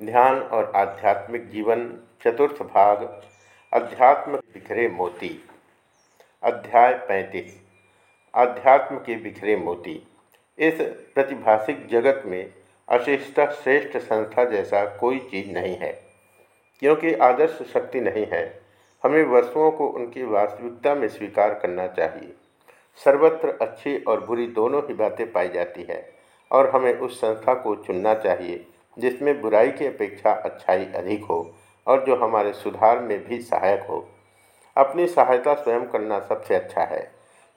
ध्यान और आध्यात्मिक जीवन, चतुर्थ भाग, अध्यात्म बिखरे मोती। अध्याय पैंतीस, आध्यात्म के बिखरे मोती। इस प्रतिभाषिक जगत में अशिष्ट श्रेष्ठ संस्था जैसा कोई चीज़ नहीं है, क्योंकि आदर्श शक्ति नहीं है। हमें वस्तुओं को उनकी वास्तविकता में स्वीकार करना चाहिए। सर्वत्र अच्छी और बुरी दोनों ही बातें पाई जाती है, और हमें उस संस्था को चुनना चाहिए जिसमें बुराई की अपेक्षा अच्छाई अधिक हो और जो हमारे सुधार में भी सहायक हो। अपनी सहायता स्वयं करना सबसे अच्छा है,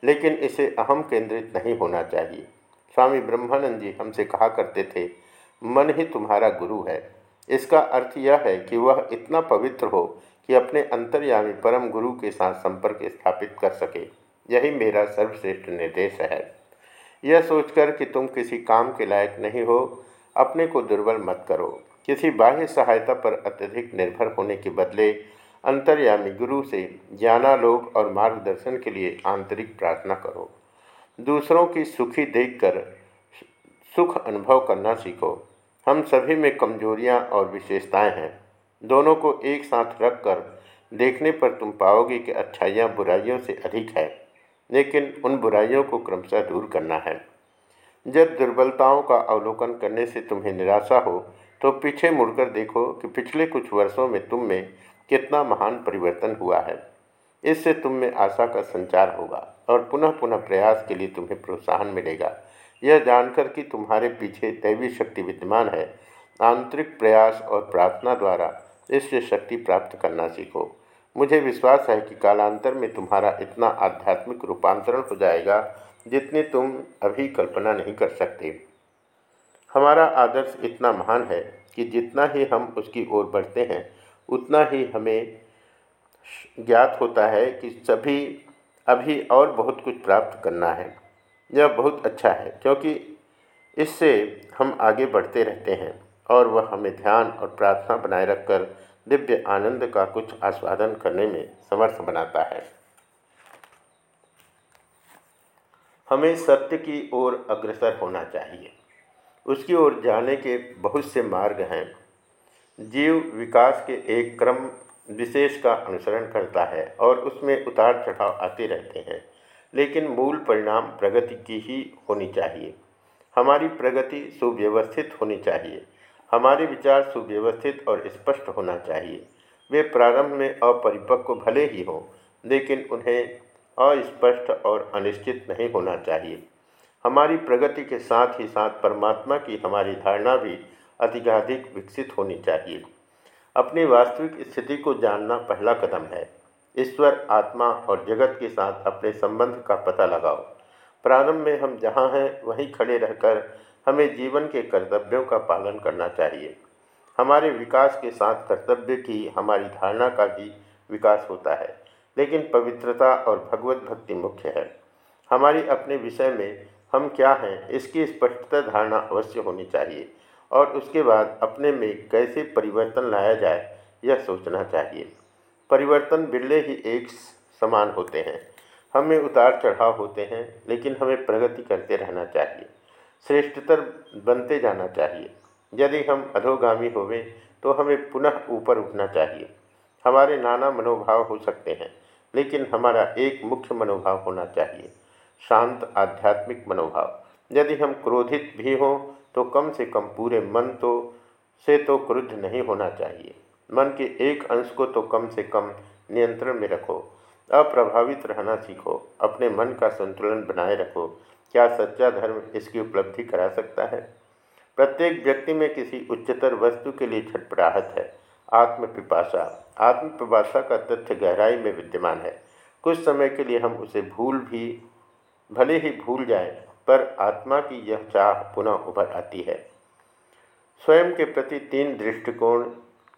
लेकिन इसे अहम केंद्रित नहीं होना चाहिए। स्वामी ब्रह्मानंद जी हमसे कहा करते थे, मन ही तुम्हारा गुरु है। इसका अर्थ यह है कि वह इतना पवित्र हो कि अपने अंतर्यामी परम गुरु के साथ संपर्क स्थापित कर सके। यही मेरा सर्वश्रेष्ठ निर्देश है। यह सोचकर कि तुम किसी काम के लायक नहीं हो अपने को दुर्बल मत करो। किसी बाह्य सहायता पर अत्यधिक निर्भर होने के बदले अंतर्यामी गुरु से ज्ञानालोक और मार्गदर्शन के लिए आंतरिक प्रार्थना करो। दूसरों की सुखी देखकर सुख अनुभव करना सीखो। हम सभी में कमजोरियाँ और विशेषताएँ हैं। दोनों को एक साथ रखकर देखने पर तुम पाओगे कि अच्छाइयाँ बुराइयों से अधिक है, लेकिन उन बुराइयों को क्रमशः दूर करना है। जब दुर्बलताओं का अवलोकन करने से तुम्हें निराशा हो तो पीछे मुड़कर देखो कि पिछले कुछ वर्षों में तुम में कितना महान परिवर्तन हुआ है। इससे तुम में आशा का संचार होगा और पुनः पुनः प्रयास के लिए तुम्हें प्रोत्साहन मिलेगा। यह जानकर कि तुम्हारे पीछे दैवी शक्ति विद्यमान है। आंतरिक प्रयास और प्रार्थना द्वारा इससे शक्ति प्राप्त करना सीखो। मुझे विश्वास है कि कालांतर में तुम्हारा इतना आध्यात्मिक रूपांतरण हो जाएगा जितनी तुम अभी कल्पना नहीं कर सकते। हमारा आदर्श इतना महान है कि जितना ही हम उसकी ओर बढ़ते हैं, उतना ही हमें ज्ञात होता है कि सभी, अभी और बहुत कुछ प्राप्त करना है। यह बहुत अच्छा है, क्योंकि इससे हम आगे बढ़ते रहते हैं और वह हमें ध्यान और प्रार्थना बनाए रखकर दिव्य आनंद का कुछ आस्वादन करने में समर्थ बनाता है। हमें सत्य की ओर अग्रसर होना चाहिए। उसकी ओर जाने के बहुत से मार्ग हैं। जीव विकास के एक क्रम विशेष का अनुसरण करता है और उसमें उतार चढ़ाव आते रहते हैं, लेकिन मूल परिणाम प्रगति की ही होनी चाहिए। हमारी प्रगति सुव्यवस्थित होनी चाहिए। हमारे विचार सुव्यवस्थित और स्पष्ट होना चाहिए। वे प्रारंभ में अपरिपक्व भले ही हों, लेकिन उन्हें अस्पष्ट और अनिश्चित नहीं होना चाहिए। हमारी प्रगति के साथ ही साथ परमात्मा की हमारी धारणा भी अधिकाधिक विकसित होनी चाहिए। अपनी वास्तविक स्थिति को जानना पहला कदम है। ईश्वर, आत्मा और जगत के साथ अपने संबंध का पता लगाओ। प्रारंभ में हम जहाँ हैं, वहीं खड़े रहकर हमें जीवन के कर्तव्यों का पालन करना चाहिए। हमारे विकास के साथ कर्तव्य की हमारी धारणा का भी विकास होता है। लेकिन पवित्रता और भगवत भक्ति मुख्य है। हमारी अपने विषय में हम क्या हैं, इसकी स्पष्टता धारणा अवश्य होनी चाहिए और उसके बाद अपने में कैसे परिवर्तन लाया जाए, यह सोचना चाहिए। परिवर्तन बिरले ही एक समान होते हैं। हमें उतार चढ़ाव होते हैं, लेकिन हमें प्रगति करते रहना चाहिए। श्रेष्ठतर बनते जाना चाहिए। यदि हम अधोगामी होवें तो हमें पुनः ऊपर उठना चाहिए। हमारे नाना मनोभाव हो सकते हैं। लेकिन हमारा एक मुख्य मनोभाव होना चाहिए, शांत आध्यात्मिक मनोभाव। यदि हम क्रोधित भी हों तो कम से कम पूरे मन तो से तो क्रुद्ध नहीं होना चाहिए। मन के एक अंश को तो कम से कम नियंत्रण में रखो, अप्रभावित रहना सीखो, अपने मन का संतुलन बनाए रखो। क्या सच्चा धर्म इसकी उपलब्धि करा सकता है? प्रत्येक व्यक्ति में किसी उच्चतर वस्तु के लिए छटपटाहट है। आत्मपिपाशा आत्मपिपाशा का तथ्य गहराई में विद्यमान है। कुछ समय के लिए हम उसे भूल भी, भले ही भूल जाए, पर आत्मा की यह चाह पुनः उभर आती है। स्वयं के प्रति तीन दृष्टिकोण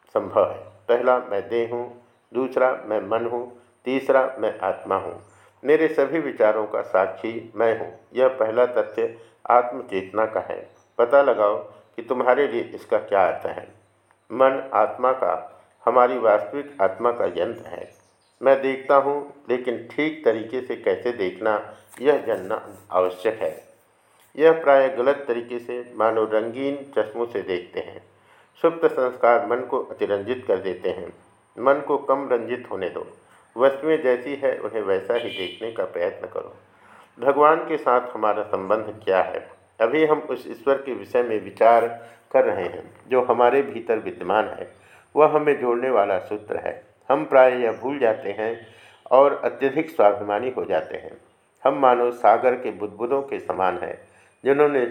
संभव है। पहला, मैं देह हूँ। दूसरा, मैं मन हूँ। तीसरा, मैं आत्मा हूँ। मेरे सभी विचारों का साक्षी मैं हूँ। यह पहला तथ्य आत्मचेतना का है। पता लगाओ कि तुम्हारे लिए इसका क्या अर्थ है। मन आत्मा का, हमारी वास्तविक आत्मा का यंत्र है। मैं देखता हूँ, लेकिन ठीक तरीके से कैसे देखना, यह जानना आवश्यक है। यह प्राय गलत तरीके से मानो रंगीन चश्मों से देखते हैं। सुप्त संस्कार मन को अतिरंजित कर देते हैं। मन को कम रंजित होने दो। वस्तुएँ जैसी है, उन्हें वैसा ही देखने का प्रयत्न करो। भगवान के साथ हमारा संबंध क्या है? अभी हम उस ईश्वर के विषय में विचार कर रहे हैं, जो हमारे भीतर विद्यमान है, वह हमें जोड़ने वाला सूत्र है। हम प्राय यह भूल जाते हैं और अत्यधिक स्वाभिमानी हो जाते हैं। हम मानो सागर के बुदबुदों के समान हैं, जिन्होंने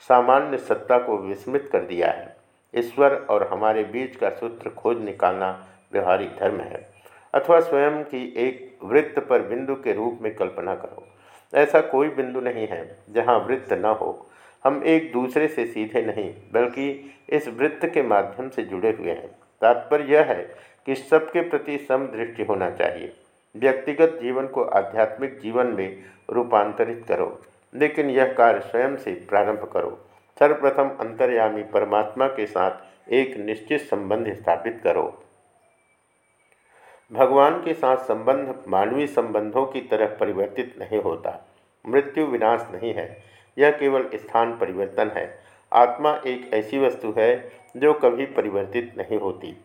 सामान्य सत्ता को विस्मित कर दिया है। ईश्वर और हमारे बीच का सूत्र खोज निकालना व्यवहारिक धर्म है। अथवा स्वयं की एक वृत्त पर बिंदु के रूप में कल्पना करो। ऐसा कोई बिंदु नहीं है, जहाँ वृत्त न हो। हम एक दूसरे से सीधे नहीं, बल्कि इस वृत्त के माध्यम से जुड़े हुए हैं। तात्पर्य यह है कि सबके प्रति समदृष्टि होना चाहिए। व्यक्तिगत जीवन को आध्यात्मिक जीवन में रूपांतरित करो, लेकिन यह कार्य स्वयं से प्रारंभ करो। सर्वप्रथम अंतर्यामी परमात्मा के साथ एक निश्चित संबंध स्थापित करो। भगवान के साथ संबंध मानवीय संबंधों की तरह परिवर्तित नहीं होता। मृत्यु विनाश नहीं है। यह केवल स्थान परिवर्तन है। आत्मा एक ऐसी वस्तु है जो कभी परिवर्तित नहीं होती।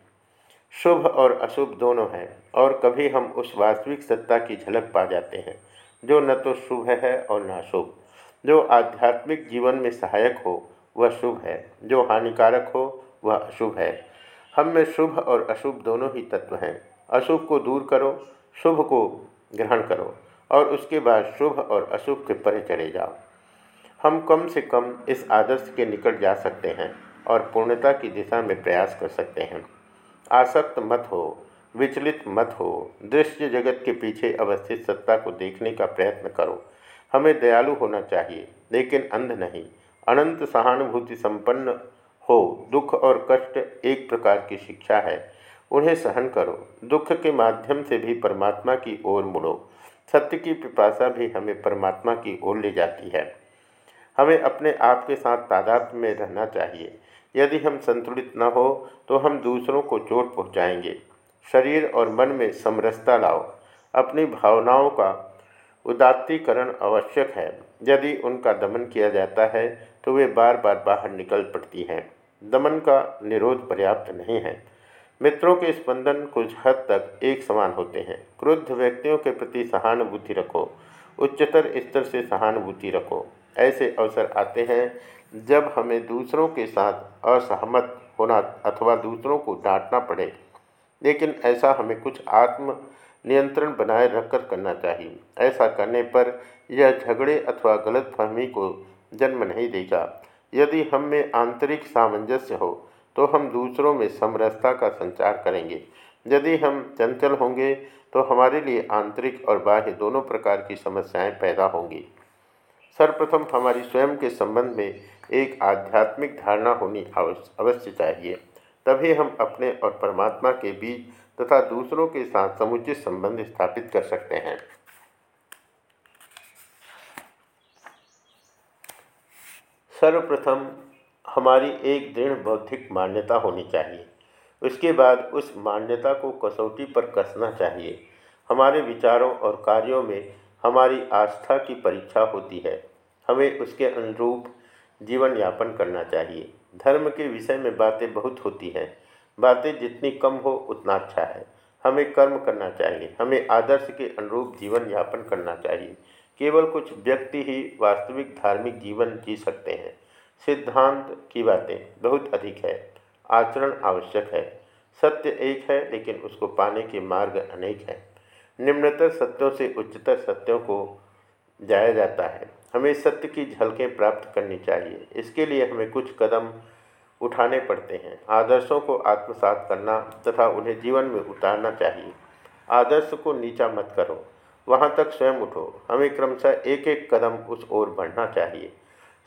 शुभ और अशुभ दोनों हैं और कभी हम उस वास्तविक सत्ता की झलक पा जाते हैं, जो न तो शुभ है और न शुभ जो आध्यात्मिक जीवन में सहायक हो, वह शुभ है। जो हानिकारक हो, वह अशुभ है। हम में शुभ और अशुभ दोनों ही तत्व हैं। अशुभ को दूर करो, शुभ को ग्रहण करो और उसके बाद शुभ और अशुभ के परे चले जाओ। हम कम से कम इस आदर्श के निकट जा सकते हैं और पूर्णता की दिशा में प्रयास कर सकते हैं। आसक्त मत हो, विचलित मत हो, दृश्य जगत के पीछे अवस्थित सत्ता को देखने का प्रयत्न करो। हमें दयालु होना चाहिए, लेकिन अंध नहीं। अनंत सहानुभूति संपन्न हो, दुख और कष्ट एक प्रकार की शिक्षा है। उन्हें सहन करो। दुख के माध्यम से भी परमात्मा की ओर मुड़ो। सत्य की पिपासा भी हमें परमात्मा की ओर ले जाती है। हमें अपने आप के साथ तादाद में रहना चाहिए। यदि हम संतुलित न हो तो हम दूसरों को चोट पहुंचाएँगे। शरीर और मन में समरसता लाओ। अपनी भावनाओं का उदात्तीकरण आवश्यक है। यदि उनका दमन किया जाता है तो वे बार बार बाहर निकल पड़ती हैं। दमन का निरोध पर्याप्त नहीं है। मित्रों के स्पंदन कुछ हद तक एक समान होते हैं। क्रुद्ध व्यक्तियों के प्रति सहानुभूति रखो। उच्चतर स्तर से सहानुभूति रखो। ऐसे अवसर आते हैं जब हमें दूसरों के साथ असहमत होना अथवा दूसरों को डांटना पड़े। लेकिन ऐसा हमें कुछ आत्म नियंत्रण बनाए रखकर करना चाहिए। ऐसा करने पर यह झगड़े अथवा गलतफहमी को जन्म नहीं देगा। यदि हम में आंतरिक सामंजस्य हो तो हम दूसरों में समरसता का संचार करेंगे। यदि हम चंचल होंगे तो हमारे लिए आंतरिक और बाह्य दोनों प्रकार की समस्याएँ पैदा होंगी। सर्वप्रथम हमारी स्वयं के संबंध में एक आध्यात्मिक धारणा होनी अवश्य चाहिए। तभी हम अपने और परमात्मा के बीच तथा दूसरों के साथ समुचित संबंध स्थापित कर सकते हैं। सर्वप्रथम हमारी एक दृढ़ बौद्धिक मान्यता होनी चाहिए। उसके बाद उस मान्यता को कसौटी पर कसना चाहिए। हमारे विचारों और कार्यों में हमारी आस्था की परीक्षा होती है। हमें उसके अनुरूप जीवन यापन करना चाहिए। धर्म के विषय में बातें बहुत होती हैं। बातें जितनी कम हो, उतना अच्छा है। हमें कर्म करना चाहिए। हमें आदर्श के अनुरूप जीवन यापन करना चाहिए। केवल कुछ व्यक्ति ही वास्तविक धार्मिक जीवन जी सकते हैं। सिद्धांत की बातें बहुत अधिक है। आचरण आवश्यक है। सत्य एक है, लेकिन उसको पाने के मार्ग अनेक हैं। निम्नतर सत्यों से उच्चतर सत्यों को जाया जाता है। हमें सत्य की झलकें प्राप्त करनी चाहिए। इसके लिए हमें कुछ कदम उठाने पड़ते हैं। आदर्शों को आत्मसात करना तथा उन्हें जीवन में उतारना चाहिए। आदर्श को नीचा मत करो। वहाँ तक स्वयं उठो। हमें क्रमशः एक एक कदम उस ओर बढ़ना चाहिए।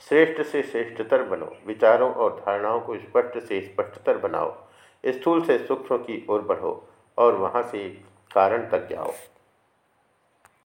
श्रेष्ठ से श्रेष्ठतर बनो। विचारों और धारणाओं को स्पष्ट से स्पष्टतर बनाओ। स्थूल से सूक्ष्म की ओर बढ़ो और वहाँ से कारण तक जाओ